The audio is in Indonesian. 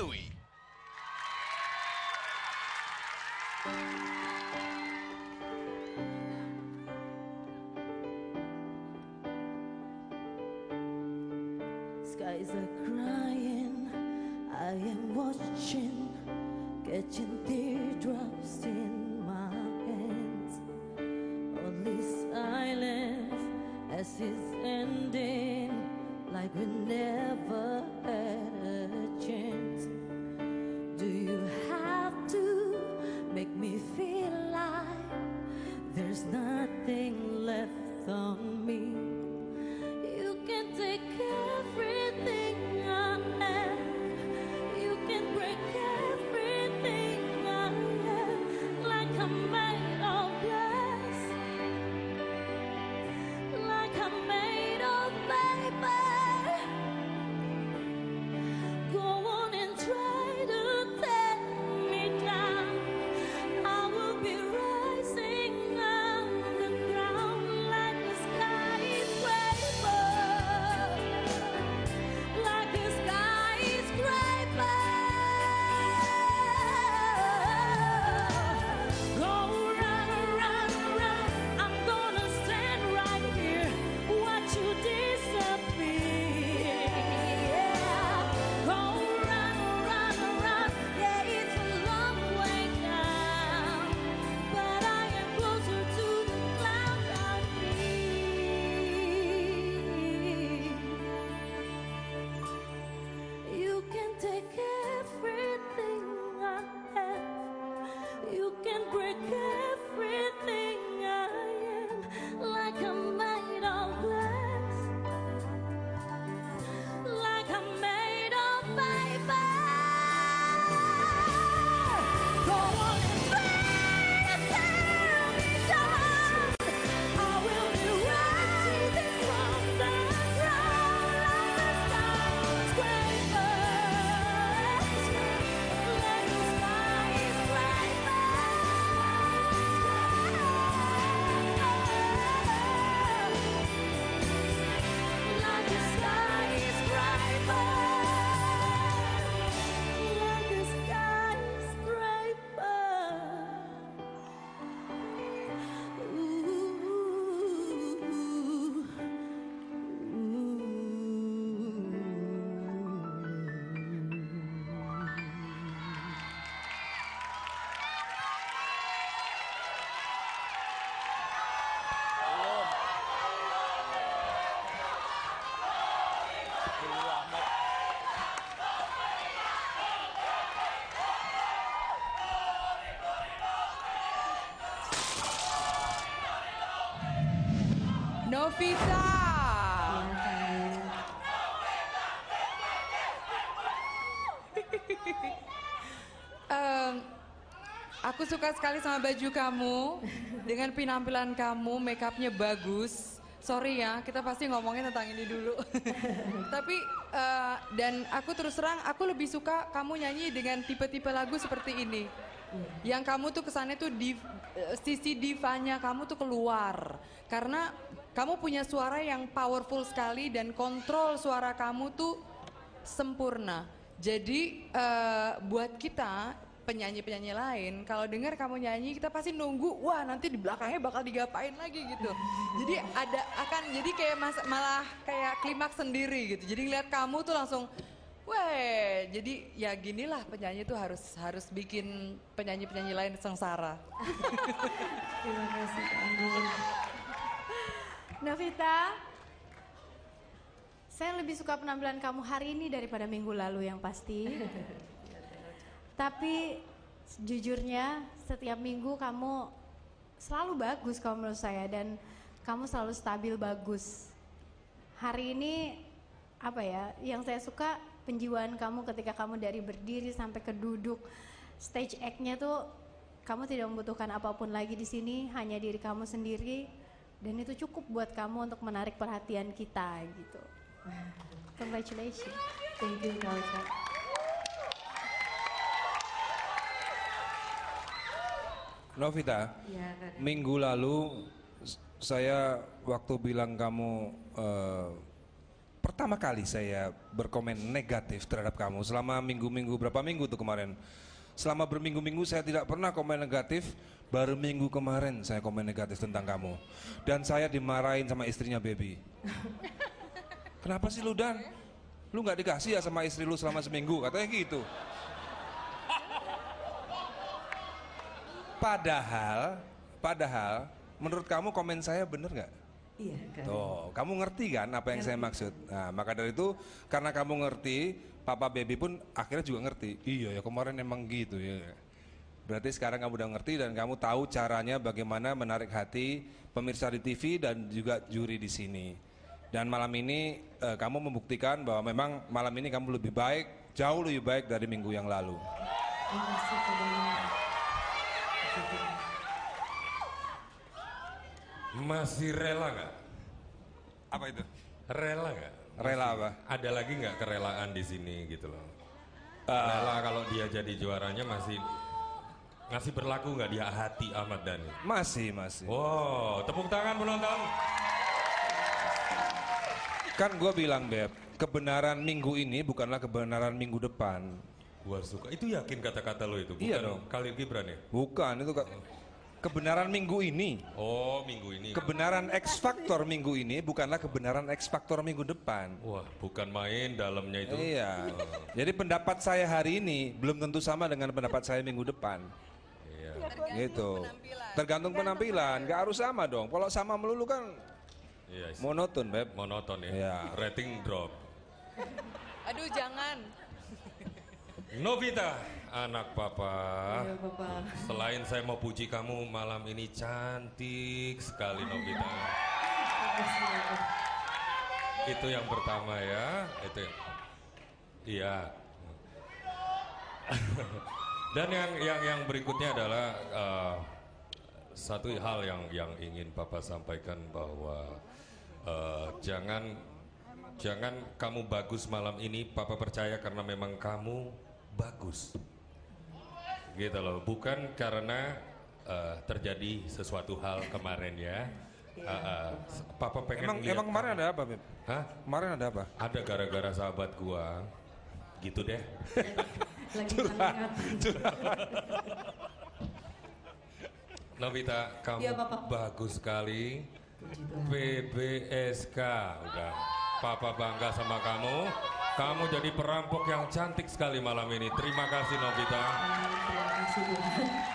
Dewi. Skies are crying, I am watching, catching break Novita. Aku suka sekali sama baju kamu dengan penampilan kamu, make upnya bagus. Sorry ya, kita pasti ngomongin tentang ini dulu. Tapi eh, dan aku terus terang, aku lebih suka kamu nyanyi dengan tipe-tipe lagu seperti ini. Yang kamu tuh kesannya tuh div- eh, sisi divanya kamu tuh keluar karena kamu punya suara yang powerful sekali dan kontrol suara kamu tuh sempurna. Jadi eh, buat kita penyanyi-penyanyi lain kalau dengar kamu nyanyi kita pasti nunggu wah nanti di belakangnya bakal digapain lagi gitu. Jadi ada akan jadi kayak mas- malah kayak klimaks sendiri gitu. Jadi lihat kamu tuh langsung Weh, jadi ya ginilah penyanyi tuh harus harus bikin penyanyi-penyanyi lain sengsara. Terima kasih. Novita, saya lebih suka penampilan kamu hari ini daripada minggu lalu yang pasti. Tapi jujurnya setiap minggu kamu selalu bagus kalau menurut saya dan kamu selalu stabil bagus. Hari ini apa ya? Yang saya suka penjiwaan kamu ketika kamu dari berdiri sampai ke duduk. Stage act-nya tuh kamu tidak membutuhkan apa pun lagi di sini, hanya diri kamu sendiri dan itu cukup buat kamu untuk menarik perhatian kita gitu. Congratulations. Thank you Kak Ocha. Novita, Ya, Kak. minggu lalu saya waktu bilang kamu eh, pertama kali saya berkomen negatif terhadap kamu selama minggu-minggu berapa minggu tuh kemarin. Selama berminggu-minggu saya tidak pernah komen negatif, baru minggu kemarin saya komen negatif tentang kamu. Dan saya dimarahin sama istrinya Baby. Kenapa sih lu Dan? Lu nggak dikasih ya sama istri lu selama seminggu, katanya gitu. Padahal, padahal, menurut kamu komen saya bener nggak? Iya, kan. Tuh, kamu ngerti kan apa yang saya maksud? Nah, maka dari itu karena kamu ngerti, Papa Baby pun akhirnya juga ngerti. Iya ya kemarin emang gitu ya. Berarti sekarang kamu udah ngerti dan kamu tahu caranya bagaimana menarik hati pemirsa di TV dan juga juri di sini. Dan malam ini eh, kamu membuktikan bahwa memang malam ini kamu lebih baik, jauh lebih baik dari minggu yang lalu. Terima kasih. Masih rela nggak? Apa itu? Rela nggak? Rela apa? Ada lagi nggak kerelaan di sini gitu loh? Rela kalau dia jadi juaranya masih masih berlaku nggak dia hati Ahmad Dhani? Masih, masih. Wow, tepuk tangan penonton. Kan gue bilang Beb, kebenaran minggu ini bukanlah kebenaran minggu depan. Gua suka. Itu yakin kata-kata lo itu? Bukan Iya dong. Khalil Gibran ya? Bukan, itu ke- kebenaran minggu ini. Oh, minggu ini. Kebenaran X Factor minggu ini bukanlah kebenaran X Factor minggu depan. Wah, bukan main dalamnya itu. Iya. Jadi pendapat saya hari ini belum tentu sama dengan pendapat saya minggu depan. Iya. Gitu. Tergantung penampilan, nggak harus sama dong. Kalau sama melulu kan Iya. sih. monoton, Beb. Monoton ya. Iya. Rating drop. Aduh jangan. Novita, anak papa. Iya, Bapak. Selain saya mau puji kamu malam ini cantik sekali Novita. Itu yang pertama ya, itu. Iya. Dan yang yang yang berikutnya adalah eh, satu hal yang yang ingin papa sampaikan bahwa eh, jangan jangan kamu bagus malam ini papa percaya karena memang kamu bagus. Gitu loh. Bukan karena eh, terjadi sesuatu hal kemarin ya. Eh, eh, papa pengen Emang lihat emang kemarin ada apa, Beb? Hah? Kemarin ada apa? ada gara-gara sahabat gua. Gitu deh. Lagi hangat. Novita kamu Iya, Papa. bagus sekali. PBSK udah. Papa bangga sama kamu kamu jadi perampok yang cantik sekali malam ini terima kasih Novita. Terima kasih.